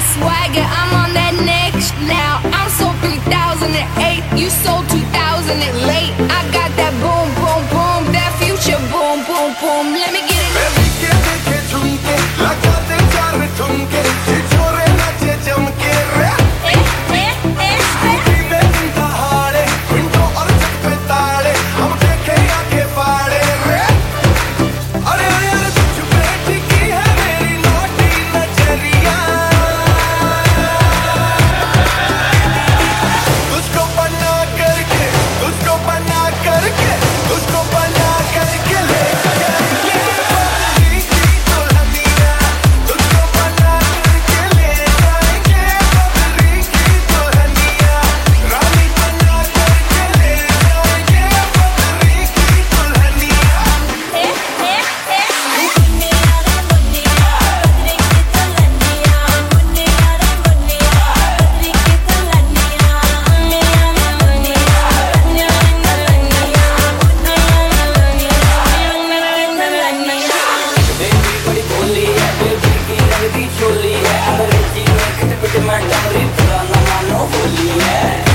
swagger, I'm on baby की रंग दी चोली है अंग्रेज़ी में खटपट मैं डमरी पुराना मानो, बोली है।